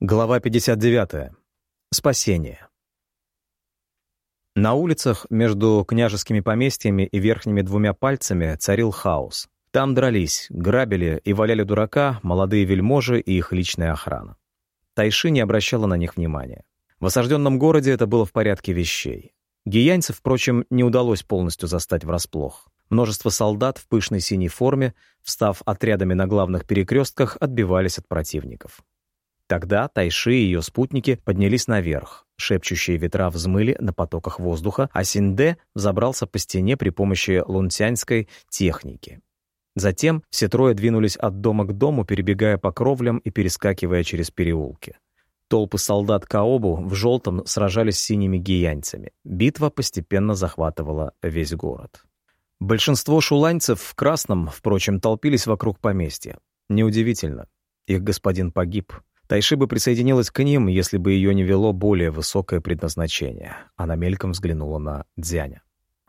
Глава 59. Спасение. На улицах между княжескими поместьями и верхними двумя пальцами царил хаос. Там дрались, грабили и валяли дурака молодые вельможи и их личная охрана. Тайши не обращала на них внимания. В осажденном городе это было в порядке вещей. Гиянцев, впрочем, не удалось полностью застать врасплох. Множество солдат в пышной синей форме, встав отрядами на главных перекрестках, отбивались от противников. Тогда Тайши и ее спутники поднялись наверх. Шепчущие ветра взмыли на потоках воздуха, а Синде забрался по стене при помощи лунтянской техники. Затем все трое двинулись от дома к дому, перебегая по кровлям и перескакивая через переулки. Толпы солдат Каобу в желтом сражались с синими гиянцами. Битва постепенно захватывала весь город. Большинство шуланьцев в красном, впрочем, толпились вокруг поместья. Неудивительно. Их господин погиб. Тайши бы присоединилась к ним, если бы ее не вело более высокое предназначение. Она мельком взглянула на Дзяня.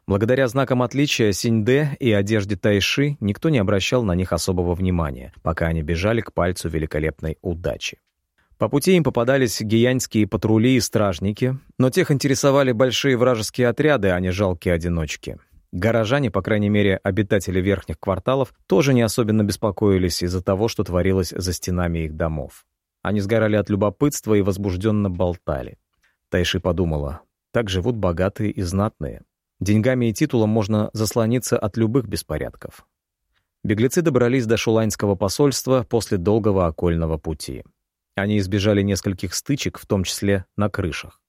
Благодаря знакам отличия Синьде и одежде Тайши никто не обращал на них особого внимания, пока они бежали к пальцу великолепной удачи. По пути им попадались гиянские патрули и стражники, но тех интересовали большие вражеские отряды, а не жалкие одиночки. Горожане, по крайней мере, обитатели верхних кварталов, тоже не особенно беспокоились из-за того, что творилось за стенами их домов. Они сгорали от любопытства и возбужденно болтали. Тайши подумала, так живут богатые и знатные. Деньгами и титулом можно заслониться от любых беспорядков. Беглецы добрались до Шуланьского посольства после долгого окольного пути. Они избежали нескольких стычек, в том числе на крышах.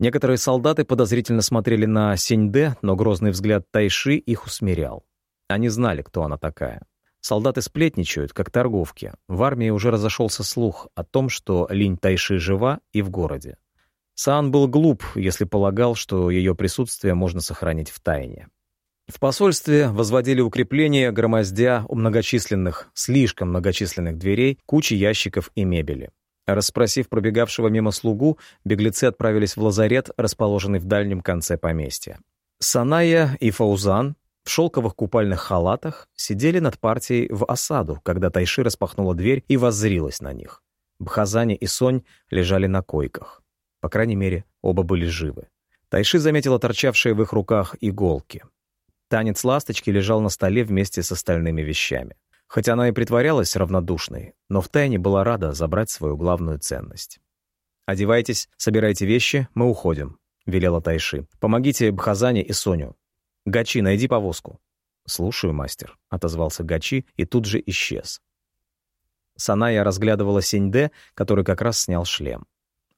Некоторые солдаты подозрительно смотрели на Синьде, но грозный взгляд Тайши их усмирял. Они знали, кто она такая. Солдаты сплетничают, как торговки. В армии уже разошелся слух о том, что Линь Тайши жива и в городе. Саан был глуп, если полагал, что ее присутствие можно сохранить в тайне. В посольстве возводили укрепления, громоздя у многочисленных, слишком многочисленных дверей, кучи ящиков и мебели. Расспросив пробегавшего мимо слугу, беглецы отправились в лазарет, расположенный в дальнем конце поместья. Саная и Фаузан, в шелковых купальных халатах сидели над партией в осаду, когда Тайши распахнула дверь и воззрилась на них. Бхазани и Сонь лежали на койках. По крайней мере, оба были живы. Тайши заметила торчавшие в их руках иголки. Танец ласточки лежал на столе вместе с остальными вещами. Хоть она и притворялась равнодушной, но втайне была рада забрать свою главную ценность. «Одевайтесь, собирайте вещи, мы уходим», — велела Тайши. «Помогите Бхазане и Соню. «Гачи, найди повозку». «Слушаю, мастер», — отозвался Гачи и тут же исчез. Саная разглядывала Синьде, который как раз снял шлем.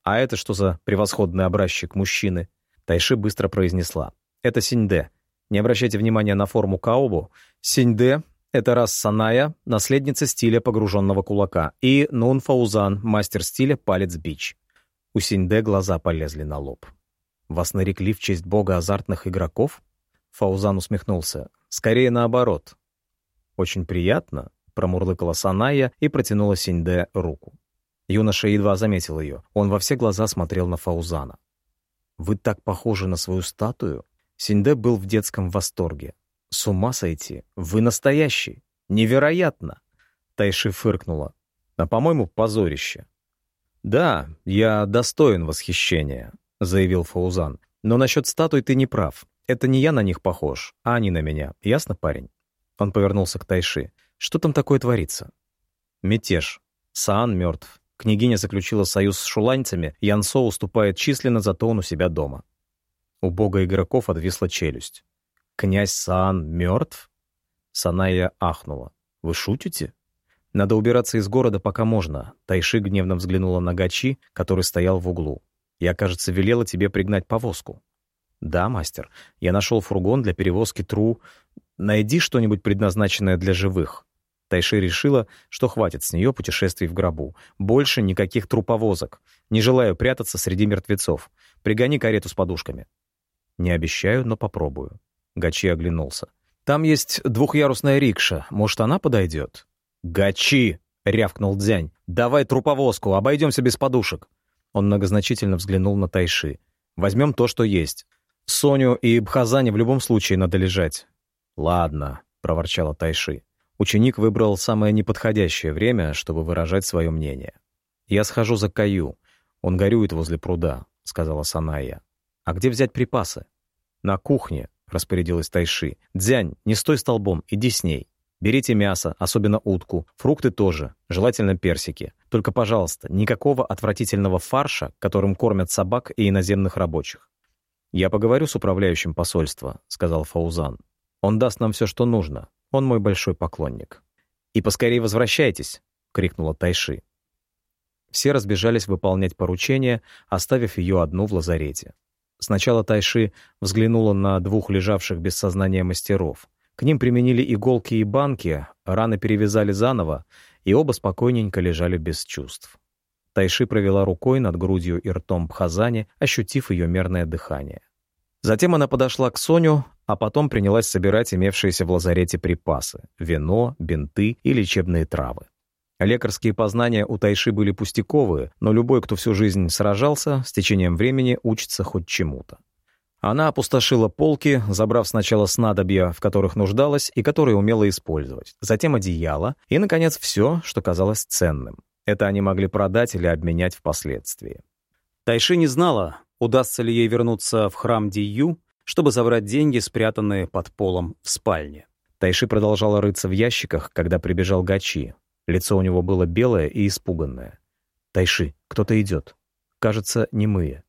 «А это что за превосходный образчик мужчины?» Тайши быстро произнесла. «Это Синьде. Не обращайте внимания на форму Каобу. Синьде — это раз Саная, наследница стиля погруженного кулака, и Нун Фаузан, мастер стиля палец бич». У Синьде глаза полезли на лоб. «Вас нарекли в честь бога азартных игроков?» Фаузан усмехнулся. «Скорее наоборот». «Очень приятно», — промурлыкала Саная и протянула Синьде руку. Юноша едва заметил ее. Он во все глаза смотрел на Фаузана. «Вы так похожи на свою статую?» Синьде был в детском восторге. «С ума сойти! Вы настоящий! Невероятно!» Тайши фыркнула. «А, по-моему, позорище». «Да, я достоин восхищения», — заявил Фаузан. «Но насчет статуй ты не прав. Это не я на них похож, а они на меня. Ясно, парень?» Он повернулся к Тайши. «Что там такое творится?» «Мятеж. Саан мертв. Княгиня заключила союз с шуланьцами, Янсо уступает численно, зато он у себя дома». У бога игроков отвисла челюсть. «Князь Саан мертв?» Саная ахнула. «Вы шутите?» «Надо убираться из города, пока можно». Тайши гневно взглянула на Гачи, который стоял в углу. «Я, кажется, велела тебе пригнать повозку». «Да, мастер. Я нашел фургон для перевозки тру. Найди что-нибудь предназначенное для живых». Тайши решила, что хватит с нее путешествий в гробу. Больше никаких труповозок. Не желаю прятаться среди мертвецов. Пригони карету с подушками. Не обещаю, но попробую. Гачи оглянулся. Там есть двухъярусная рикша. Может, она подойдет? Гачи! рявкнул Дзянь. Давай труповозку, обойдемся без подушек. Он многозначительно взглянул на Тайши. Возьмем то, что есть. Соню и Бхазане в любом случае надо лежать. «Ладно», — проворчала Тайши. Ученик выбрал самое неподходящее время, чтобы выражать свое мнение. «Я схожу за Каю. Он горюет возле пруда», — сказала Саная. «А где взять припасы?» «На кухне», — распорядилась Тайши. «Дзянь, не стой столбом, иди с ней. Берите мясо, особенно утку, фрукты тоже, желательно персики. Только, пожалуйста, никакого отвратительного фарша, которым кормят собак и иноземных рабочих. «Я поговорю с управляющим посольства», — сказал Фаузан. «Он даст нам все, что нужно. Он мой большой поклонник». «И поскорее возвращайтесь!» — крикнула Тайши. Все разбежались выполнять поручение, оставив ее одну в лазарете. Сначала Тайши взглянула на двух лежавших без сознания мастеров. К ним применили иголки и банки, раны перевязали заново, и оба спокойненько лежали без чувств. Тайши провела рукой над грудью и ртом Бхазани, ощутив ее мерное дыхание. Затем она подошла к Соню, а потом принялась собирать имевшиеся в лазарете припасы — вино, бинты и лечебные травы. Лекарские познания у Тайши были пустяковые, но любой, кто всю жизнь сражался, с течением времени учится хоть чему-то. Она опустошила полки, забрав сначала снадобья, в которых нуждалась и которые умела использовать, затем одеяло и, наконец, все, что казалось ценным. Это они могли продать или обменять впоследствии. Тайши не знала, удастся ли ей вернуться в храм Дию, чтобы забрать деньги, спрятанные под полом в спальне. Тайши продолжала рыться в ящиках, когда прибежал Гачи. Лицо у него было белое и испуганное. «Тайши, кто-то идет. Кажется, немые».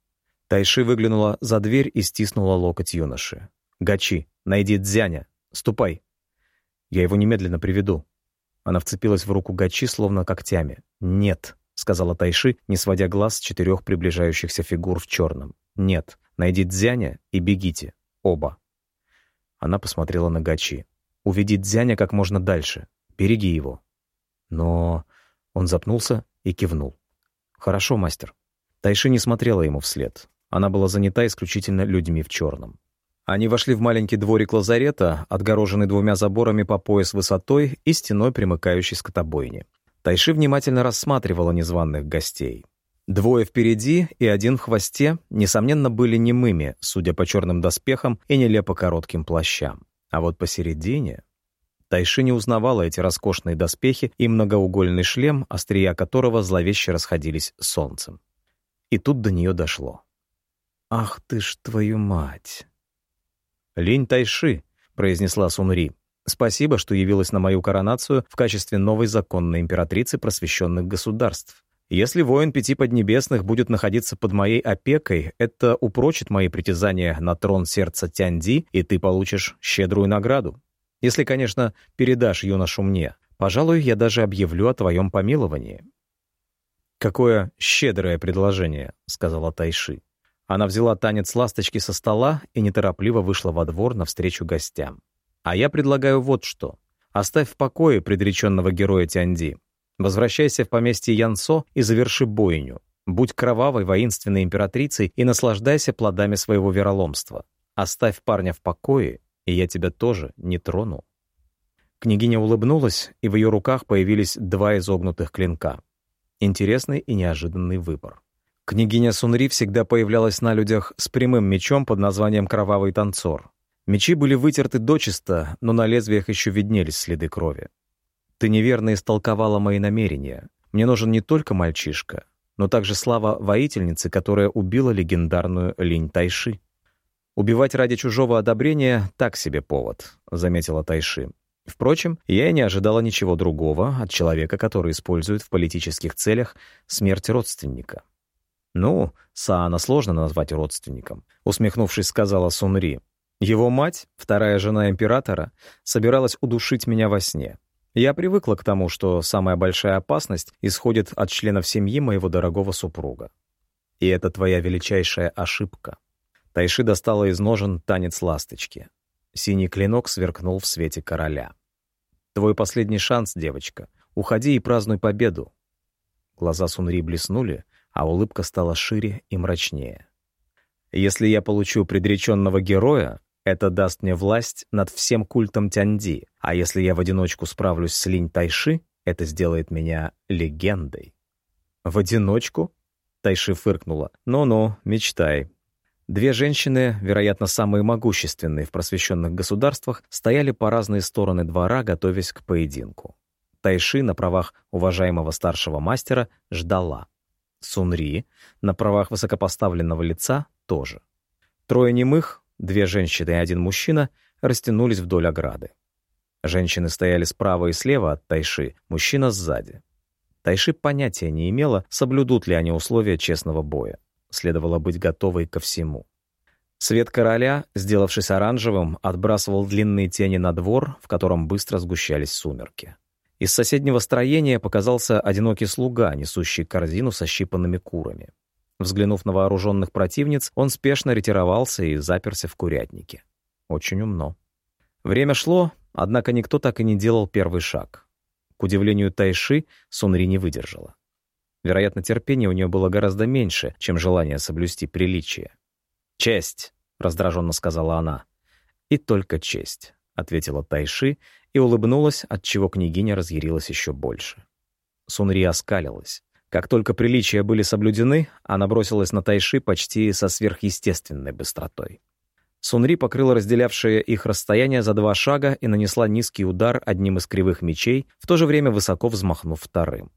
Тайши выглянула за дверь и стиснула локоть юноши. «Гачи, найди Дзяня. Ступай. Я его немедленно приведу». Она вцепилась в руку Гачи, словно когтями. «Нет», — сказала Тайши, не сводя глаз с четырех приближающихся фигур в черном. «Нет, найди Дзяня и бегите. Оба». Она посмотрела на Гачи. «Уведи Дзяня как можно дальше. Береги его». Но он запнулся и кивнул. «Хорошо, мастер». Тайши не смотрела ему вслед. Она была занята исключительно людьми в черном. Они вошли в маленький дворик лазарета, отгороженный двумя заборами по пояс высотой и стеной, примыкающей скотобойни. Тайши внимательно рассматривала незваных гостей. Двое впереди и один в хвосте, несомненно, были немыми, судя по черным доспехам и нелепо коротким плащам. А вот посередине... Тайши не узнавала эти роскошные доспехи и многоугольный шлем, острия которого зловеще расходились солнцем. И тут до нее дошло. «Ах ты ж твою мать!» «Линь Тайши», — произнесла Сунри. «Спасибо, что явилась на мою коронацию в качестве новой законной императрицы просвещенных государств. Если воин пяти поднебесных будет находиться под моей опекой, это упрочит мои притязания на трон сердца Тяньди, и ты получишь щедрую награду. Если, конечно, передашь юношу мне. Пожалуй, я даже объявлю о твоем помиловании». «Какое щедрое предложение», — сказала Тайши. Она взяла танец ласточки со стола и неторопливо вышла во двор навстречу гостям. «А я предлагаю вот что. Оставь в покое предреченного героя Тяньди. Возвращайся в поместье Янсо и заверши бойню. Будь кровавой воинственной императрицей и наслаждайся плодами своего вероломства. Оставь парня в покое, и я тебя тоже не трону». Княгиня улыбнулась, и в ее руках появились два изогнутых клинка. Интересный и неожиданный выбор. Княгиня Сунри всегда появлялась на людях с прямым мечом под названием «Кровавый танцор». Мечи были вытерты дочисто, но на лезвиях еще виднелись следы крови. «Ты неверно истолковала мои намерения. Мне нужен не только мальчишка, но также слава воительницы, которая убила легендарную Линь Тайши». «Убивать ради чужого одобрения — так себе повод», — заметила Тайши. Впрочем, я и не ожидала ничего другого от человека, который использует в политических целях смерть родственника. «Ну, Саана сложно назвать родственником», — усмехнувшись, сказала Сунри. «Его мать, вторая жена императора, собиралась удушить меня во сне. Я привыкла к тому, что самая большая опасность исходит от членов семьи моего дорогого супруга. И это твоя величайшая ошибка». Тайши достала из ножен танец ласточки. Синий клинок сверкнул в свете короля. «Твой последний шанс, девочка. Уходи и празднуй победу». Глаза Сунри блеснули, а улыбка стала шире и мрачнее. «Если я получу предреченного героя, это даст мне власть над всем культом Тяньди, а если я в одиночку справлюсь с Линь Тайши, это сделает меня легендой». «В одиночку?» — Тайши фыркнула. «Ну-ну, мечтай». Две женщины, вероятно, самые могущественные в просвещенных государствах, стояли по разные стороны двора, готовясь к поединку. Тайши на правах уважаемого старшего мастера ждала. Сунри на правах высокопоставленного лица тоже. Трое немых, две женщины и один мужчина, растянулись вдоль ограды. Женщины стояли справа и слева от Тайши, мужчина сзади. Тайши понятия не имела, соблюдут ли они условия честного боя. Следовало быть готовой ко всему. Свет короля, сделавшись оранжевым, отбрасывал длинные тени на двор, в котором быстро сгущались сумерки. Из соседнего строения показался одинокий слуга, несущий корзину со щипанными курами. Взглянув на вооруженных противниц, он спешно ретировался и заперся в курятнике. Очень умно. Время шло, однако никто так и не делал первый шаг. К удивлению Тайши, Сунри не выдержала. Вероятно, терпение у нее было гораздо меньше, чем желание соблюсти приличие. «Честь!» — раздраженно сказала она. «И только честь», — ответила Тайши и улыбнулась, отчего княгиня разъярилась еще больше. Сунри оскалилась. Как только приличия были соблюдены, она бросилась на Тайши почти со сверхъестественной быстротой. Сунри покрыла разделявшее их расстояние за два шага и нанесла низкий удар одним из кривых мечей, в то же время высоко взмахнув вторым.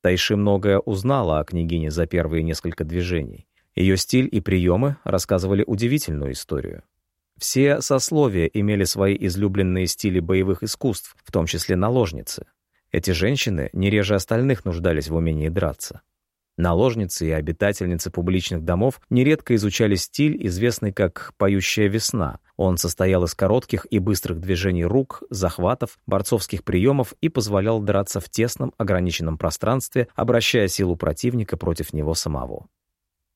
Тайши многое узнала о княгине за первые несколько движений. Ее стиль и приемы рассказывали удивительную историю. Все сословия имели свои излюбленные стили боевых искусств, в том числе наложницы. Эти женщины не реже остальных нуждались в умении драться. Наложницы и обитательницы публичных домов нередко изучали стиль, известный как «поющая весна». Он состоял из коротких и быстрых движений рук, захватов, борцовских приемов и позволял драться в тесном ограниченном пространстве, обращая силу противника против него самого.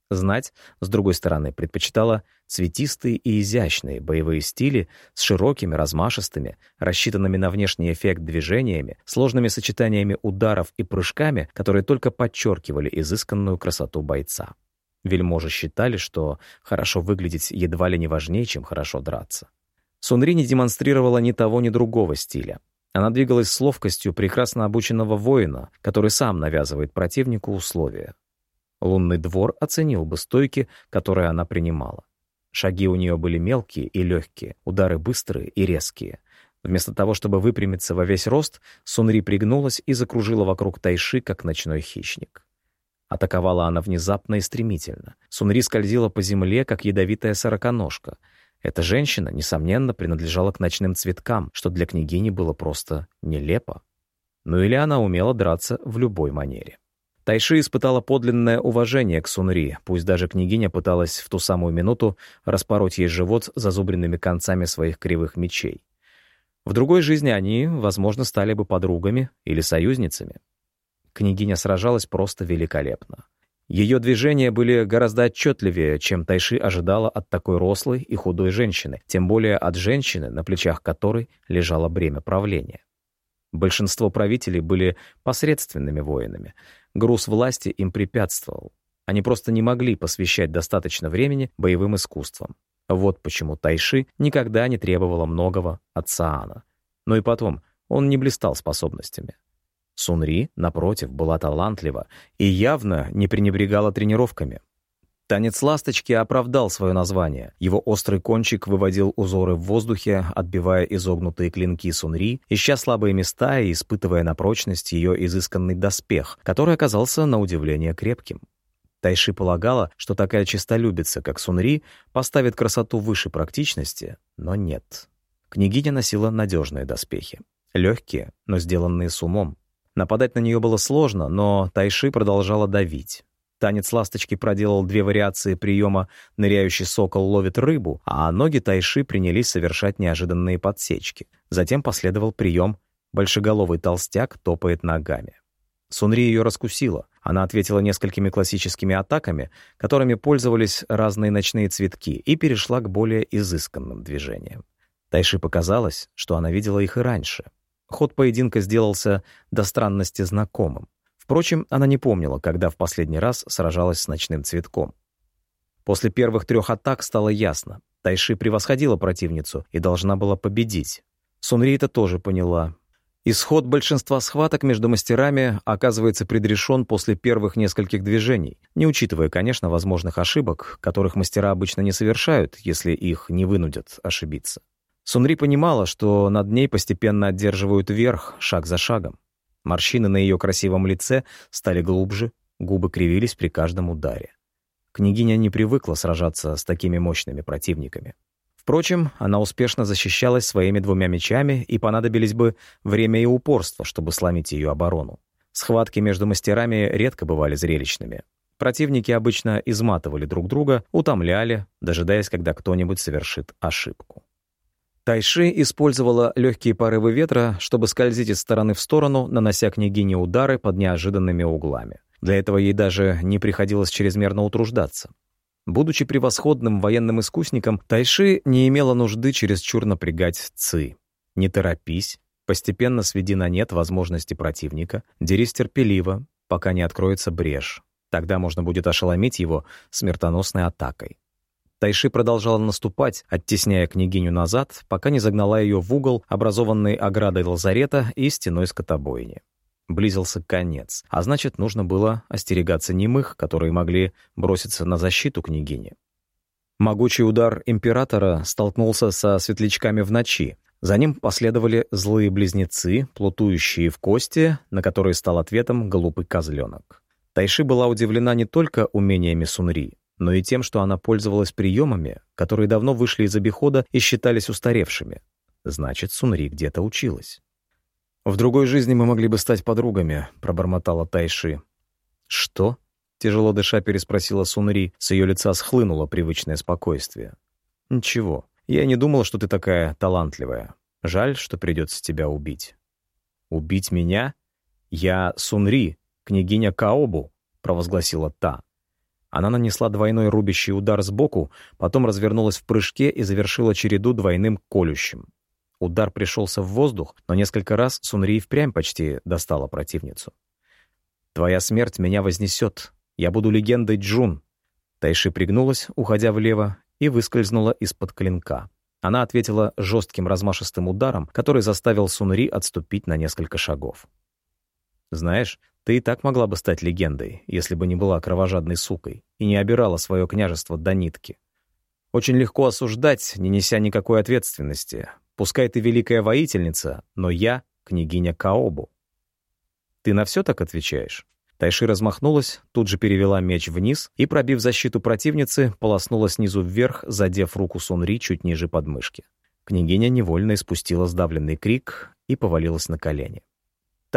Знать, с другой стороны, предпочитала цветистые и изящные боевые стили с широкими, размашистыми, рассчитанными на внешний эффект движениями, сложными сочетаниями ударов и прыжками, которые только подчеркивали изысканную красоту бойца. Вельможи считали, что хорошо выглядеть едва ли не важнее, чем хорошо драться. Сунри не демонстрировала ни того, ни другого стиля. Она двигалась с ловкостью прекрасно обученного воина, который сам навязывает противнику условия. Лунный двор оценил бы стойки, которые она принимала. Шаги у нее были мелкие и легкие, удары быстрые и резкие. Вместо того, чтобы выпрямиться во весь рост, Сунри пригнулась и закружила вокруг Тайши, как ночной хищник. Атаковала она внезапно и стремительно. Сунри скользила по земле, как ядовитая сороконожка. Эта женщина, несомненно, принадлежала к ночным цветкам, что для княгини было просто нелепо. Ну или она умела драться в любой манере. Тайши испытала подлинное уважение к Сунри, пусть даже княгиня пыталась в ту самую минуту распороть ей живот зазубренными концами своих кривых мечей. В другой жизни они, возможно, стали бы подругами или союзницами. Княгиня сражалась просто великолепно. Ее движения были гораздо отчетливее, чем Тайши ожидала от такой рослой и худой женщины, тем более от женщины, на плечах которой лежало бремя правления. Большинство правителей были посредственными воинами. Груз власти им препятствовал. Они просто не могли посвящать достаточно времени боевым искусствам. Вот почему Тайши никогда не требовала многого от Саана. Но и потом, он не блистал способностями. Сунри, напротив, была талантлива и явно не пренебрегала тренировками. Танец ласточки оправдал свое название. Его острый кончик выводил узоры в воздухе, отбивая изогнутые клинки Сунри, ища слабые места и испытывая на прочность ее изысканный доспех, который оказался на удивление крепким. Тайши полагала, что такая честолюбица, как Сунри, поставит красоту выше практичности, но нет. Княгиня носила надежные доспехи. Легкие, но сделанные с умом. Нападать на нее было сложно, но Тайши продолжала давить. Танец ласточки проделал две вариации приема «ныряющий сокол ловит рыбу», а ноги тайши принялись совершать неожиданные подсечки. Затем последовал прием «большеголовый толстяк топает ногами». Сунри ее раскусила. Она ответила несколькими классическими атаками, которыми пользовались разные ночные цветки, и перешла к более изысканным движениям. Тайши показалось, что она видела их и раньше. Ход поединка сделался до странности знакомым. Впрочем, она не помнила, когда в последний раз сражалась с ночным цветком. После первых трех атак стало ясно. Тайши превосходила противницу и должна была победить. Сунри это тоже поняла. Исход большинства схваток между мастерами оказывается предрешен после первых нескольких движений, не учитывая, конечно, возможных ошибок, которых мастера обычно не совершают, если их не вынудят ошибиться. Сунри понимала, что над ней постепенно одерживают верх, шаг за шагом. Морщины на ее красивом лице стали глубже, губы кривились при каждом ударе. Княгиня не привыкла сражаться с такими мощными противниками. Впрочем, она успешно защищалась своими двумя мечами, и понадобились бы время и упорство, чтобы сломить ее оборону. Схватки между мастерами редко бывали зрелищными. Противники обычно изматывали друг друга, утомляли, дожидаясь, когда кто-нибудь совершит ошибку. Тайши использовала легкие порывы ветра, чтобы скользить из стороны в сторону, нанося княгине удары под неожиданными углами. Для этого ей даже не приходилось чрезмерно утруждаться. Будучи превосходным военным искусником, Тайши не имела нужды чересчур напрягать Ци. Не торопись, постепенно сведи на нет возможности противника, дерись терпеливо, пока не откроется брешь. Тогда можно будет ошеломить его смертоносной атакой. Тайши продолжала наступать, оттесняя княгиню назад, пока не загнала ее в угол, образованный оградой лазарета и стеной скотобойни. Близился конец, а значит, нужно было остерегаться немых, которые могли броситься на защиту княгини. Могучий удар императора столкнулся со светлячками в ночи. За ним последовали злые близнецы, плутующие в кости, на которые стал ответом глупый козленок. Тайши была удивлена не только умениями Сунри, но и тем, что она пользовалась приемами, которые давно вышли из обихода и считались устаревшими. Значит, Сунри где-то училась. «В другой жизни мы могли бы стать подругами», — пробормотала Тайши. «Что?» — тяжело дыша переспросила Сунри. С ее лица схлынуло привычное спокойствие. «Ничего. Я не думала, что ты такая талантливая. Жаль, что придется тебя убить». «Убить меня? Я Сунри, княгиня Каобу», — провозгласила та. Она нанесла двойной рубящий удар сбоку, потом развернулась в прыжке и завершила череду двойным колющим. Удар пришелся в воздух, но несколько раз Сунри впрямь почти достала противницу. «Твоя смерть меня вознесет. Я буду легендой Джун». Тайши пригнулась, уходя влево, и выскользнула из-под клинка. Она ответила жестким размашистым ударом, который заставил Сунри отступить на несколько шагов. «Знаешь, ты и так могла бы стать легендой, если бы не была кровожадной сукой и не обирала свое княжество до нитки. Очень легко осуждать, не неся никакой ответственности, Пускай ты великая воительница, но я — княгиня Каобу. Ты на все так отвечаешь? Тайши размахнулась, тут же перевела меч вниз и, пробив защиту противницы, полоснула снизу вверх, задев руку Сунри чуть ниже подмышки. Княгиня невольно испустила сдавленный крик и повалилась на колени.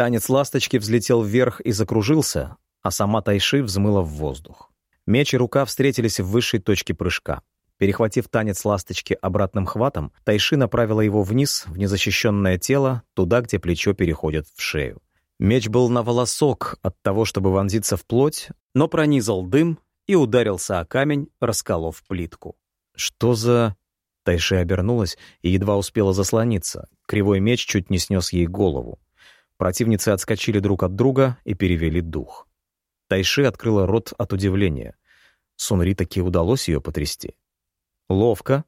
Танец ласточки взлетел вверх и закружился, а сама Тайши взмыла в воздух. Меч и рука встретились в высшей точке прыжка. Перехватив танец ласточки обратным хватом, Тайши направила его вниз, в незащищенное тело, туда, где плечо переходит в шею. Меч был на волосок от того, чтобы вонзиться в плоть, но пронизал дым и ударился о камень, расколов плитку. «Что за...» Тайши обернулась и едва успела заслониться. Кривой меч чуть не снес ей голову. Противницы отскочили друг от друга и перевели дух. Тайши открыла рот от удивления. Сунри таки удалось ее потрясти. Ловко.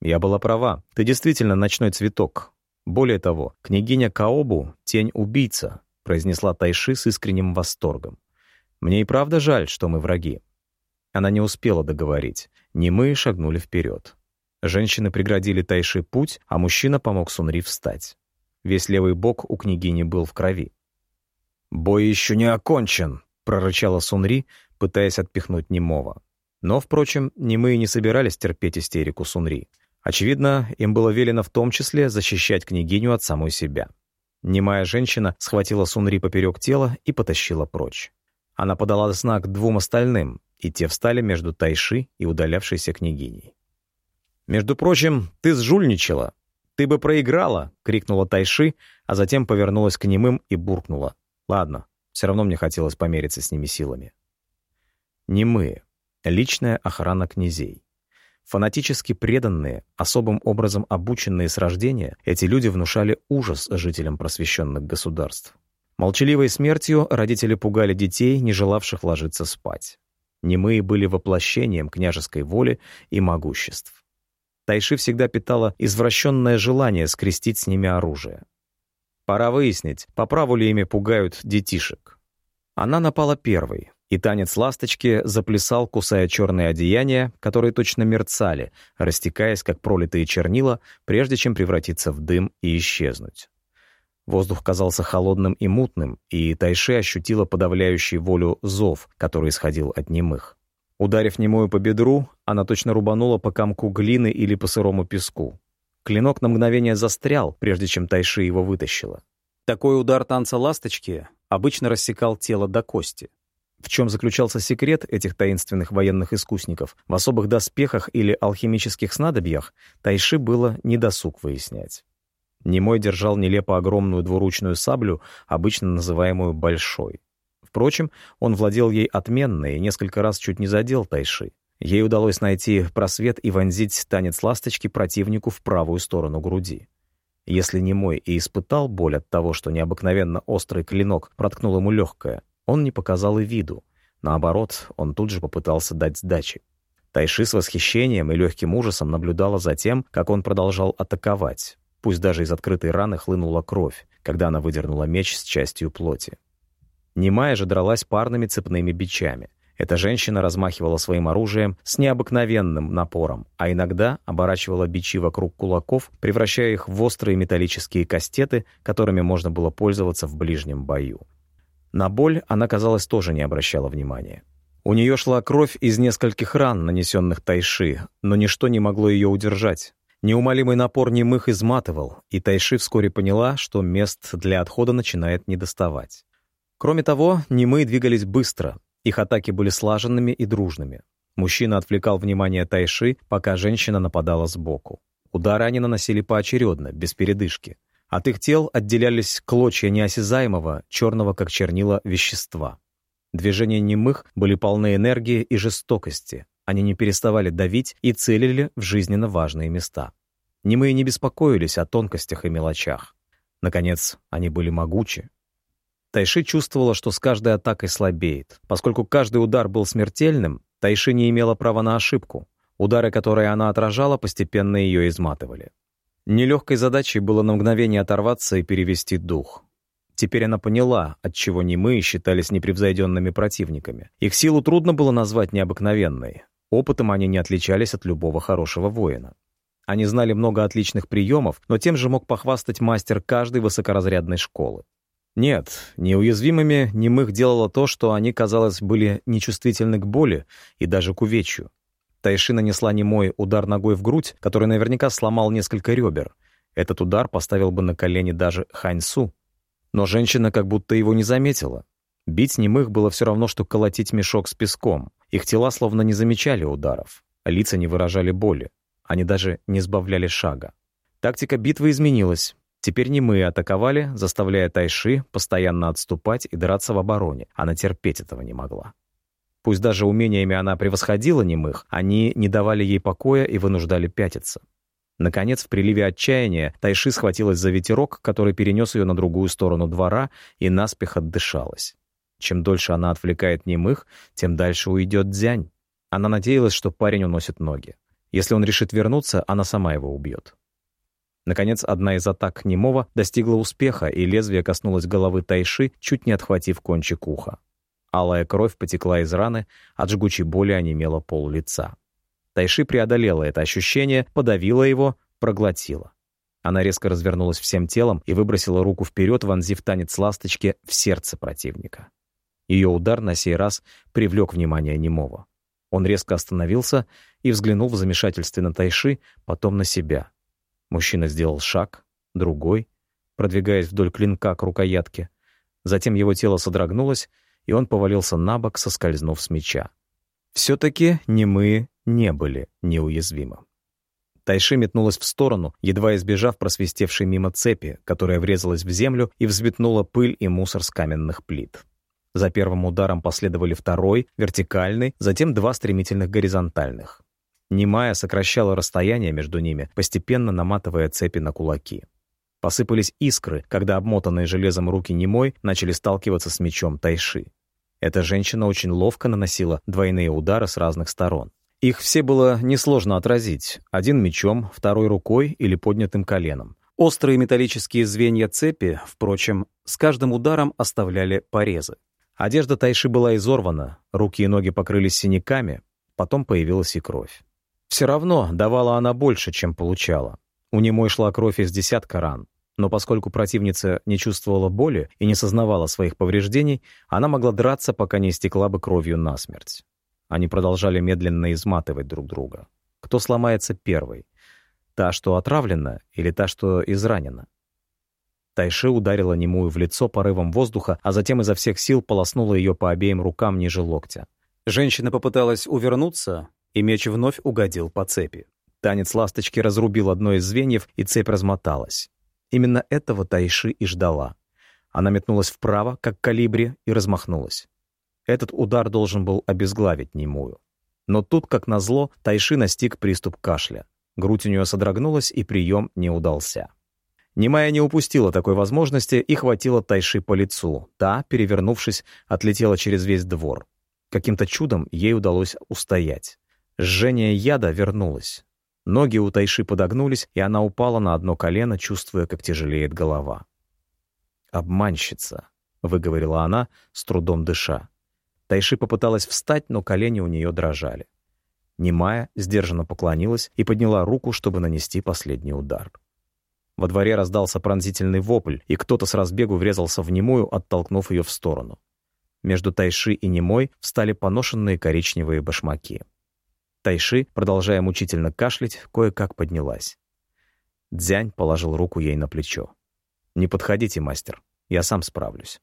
Я была права. Ты действительно ночной цветок. Более того, княгиня Каобу — тень-убийца, произнесла Тайши с искренним восторгом. Мне и правда жаль, что мы враги. Она не успела договорить. Не мы шагнули вперед. Женщины преградили Тайши путь, а мужчина помог Сунри встать. Весь левый бок у княгини был в крови. «Бой еще не окончен», — прорычала Сунри, пытаясь отпихнуть немого. Но, впрочем, ни мы и не собирались терпеть истерику Сунри. Очевидно, им было велено в том числе защищать княгиню от самой себя. Немая женщина схватила Сунри поперек тела и потащила прочь. Она подала знак двум остальным, и те встали между Тайши и удалявшейся княгиней. «Между прочим, ты сжульничала. Ты бы проиграла!» — крикнула Тайши, а затем повернулась к немым и буркнула. «Ладно, все равно мне хотелось помериться с ними силами». Немые, Личная охрана князей. Фанатически преданные, особым образом обученные с рождения, эти люди внушали ужас жителям просвещенных государств. Молчаливой смертью родители пугали детей, не желавших ложиться спать. Немые были воплощением княжеской воли и могуществ. Тайши всегда питала извращенное желание скрестить с ними оружие. Пора выяснить, по праву ли ими пугают детишек. Она напала первой, и танец ласточки заплясал, кусая черные одеяния, которые точно мерцали, растекаясь, как пролитые чернила, прежде чем превратиться в дым и исчезнуть. Воздух казался холодным и мутным, и Тайши ощутила подавляющий волю зов, который исходил от немых. Ударив немую по бедру, она точно рубанула по комку глины или по сырому песку. Клинок на мгновение застрял, прежде чем Тайши его вытащила. Такой удар танца ласточки обычно рассекал тело до кости. В чем заключался секрет этих таинственных военных искусников, в особых доспехах или алхимических снадобьях, Тайши было недосуг выяснять. Немой держал нелепо огромную двуручную саблю, обычно называемую «большой». Впрочем, он владел ей отменно и несколько раз чуть не задел Тайши. Ей удалось найти просвет и вонзить танец ласточки противнику в правую сторону груди. Если Немой и испытал боль от того, что необыкновенно острый клинок проткнул ему легкое, он не показал и виду. Наоборот, он тут же попытался дать сдачи. Тайши с восхищением и легким ужасом наблюдала за тем, как он продолжал атаковать, Пусть даже из открытой раны хлынула кровь, когда она выдернула меч с частью плоти. Немая же дралась парными цепными бичами. Эта женщина размахивала своим оружием с необыкновенным напором, а иногда оборачивала бичи вокруг кулаков, превращая их в острые металлические кастеты, которыми можно было пользоваться в ближнем бою. На боль она, казалось, тоже не обращала внимания. У нее шла кровь из нескольких ран, нанесенных Тайши, но ничто не могло ее удержать. Неумолимый напор немых изматывал, и Тайши вскоре поняла, что мест для отхода начинает недоставать. Кроме того, немые двигались быстро, их атаки были слаженными и дружными. Мужчина отвлекал внимание Тайши, пока женщина нападала сбоку. Удары они наносили поочередно, без передышки. От их тел отделялись клочья неосязаемого, черного как чернила, вещества. Движения немых были полны энергии и жестокости, они не переставали давить и целили в жизненно важные места. Немые не беспокоились о тонкостях и мелочах. Наконец, они были могучи. Тайши чувствовала, что с каждой атакой слабеет. Поскольку каждый удар был смертельным, Тайши не имела права на ошибку. Удары, которые она отражала, постепенно ее изматывали. Нелегкой задачей было на мгновение оторваться и перевести дух. Теперь она поняла, отчего немые считались непревзойденными противниками. Их силу трудно было назвать необыкновенной. Опытом они не отличались от любого хорошего воина. Они знали много отличных приемов, но тем же мог похвастать мастер каждой высокоразрядной школы. Нет, неуязвимыми немых делало то, что они, казалось, были нечувствительны к боли и даже к увечью. Тайши нанесла немой удар ногой в грудь, который наверняка сломал несколько ребер. Этот удар поставил бы на колени даже Ханьсу. Но женщина как будто его не заметила. Бить немых было все равно, что колотить мешок с песком. Их тела словно не замечали ударов, лица не выражали боли. Они даже не сбавляли шага. Тактика битвы изменилась. Теперь не мы атаковали, заставляя Тайши постоянно отступать и драться в обороне. Она терпеть этого не могла. Пусть даже умениями она превосходила немых, они не давали ей покоя и вынуждали пятиться. Наконец, в приливе отчаяния Тайши схватилась за ветерок, который перенес ее на другую сторону двора, и наспех отдышалась. Чем дольше она отвлекает немых, тем дальше уйдет Дзянь. Она надеялась, что парень уносит ноги. Если он решит вернуться, она сама его убьет. Наконец, одна из атак немого достигла успеха, и лезвие коснулось головы Тайши, чуть не отхватив кончик уха. Алая кровь потекла из раны, от жгучей боли онемело пол лица. Тайши преодолела это ощущение, подавила его, проглотила. Она резко развернулась всем телом и выбросила руку вперед, вонзив танец ласточки в сердце противника. Ее удар на сей раз привлек внимание немого. Он резко остановился и взглянул в замешательстве на Тайши, потом на себя. Мужчина сделал шаг, другой, продвигаясь вдоль клинка к рукоятке. Затем его тело содрогнулось, и он повалился на бок, соскользнув с меча. Все-таки немые не были неуязвимы. Тайши метнулась в сторону, едва избежав просвистевшей мимо цепи, которая врезалась в землю и взметнула пыль и мусор с каменных плит. За первым ударом последовали второй, вертикальный, затем два стремительных горизонтальных. Немая сокращала расстояние между ними, постепенно наматывая цепи на кулаки. Посыпались искры, когда обмотанные железом руки Немой начали сталкиваться с мечом Тайши. Эта женщина очень ловко наносила двойные удары с разных сторон. Их все было несложно отразить. Один мечом, второй рукой или поднятым коленом. Острые металлические звенья цепи, впрочем, с каждым ударом оставляли порезы. Одежда Тайши была изорвана, руки и ноги покрылись синяками, потом появилась и кровь. Все равно давала она больше, чем получала. У немой шла кровь из десятка ран. Но поскольку противница не чувствовала боли и не сознавала своих повреждений, она могла драться, пока не истекла бы кровью насмерть. Они продолжали медленно изматывать друг друга. Кто сломается первый? Та, что отравлена, или та, что изранена? Тайши ударила немую в лицо порывом воздуха, а затем изо всех сил полоснула ее по обеим рукам ниже локтя. Женщина попыталась увернуться, и меч вновь угодил по цепи. Танец ласточки разрубил одно из звеньев, и цепь размоталась. Именно этого Тайши и ждала. Она метнулась вправо, как калибри, и размахнулась. Этот удар должен был обезглавить немую. Но тут, как назло, Тайши настиг приступ кашля. Грудь у нее содрогнулась, и прием не удался. Немая не упустила такой возможности и хватила Тайши по лицу. Та, перевернувшись, отлетела через весь двор. Каким-то чудом ей удалось устоять. Жжение яда вернулось. Ноги у Тайши подогнулись, и она упала на одно колено, чувствуя, как тяжелеет голова. «Обманщица», — выговорила она, с трудом дыша. Тайши попыталась встать, но колени у нее дрожали. Немая сдержанно поклонилась и подняла руку, чтобы нанести последний удар. Во дворе раздался пронзительный вопль, и кто-то с разбегу врезался в немую, оттолкнув ее в сторону. Между Тайши и немой встали поношенные коричневые башмаки. Тайши, продолжая мучительно кашлять, кое-как поднялась. Дзянь положил руку ей на плечо. «Не подходите, мастер, я сам справлюсь».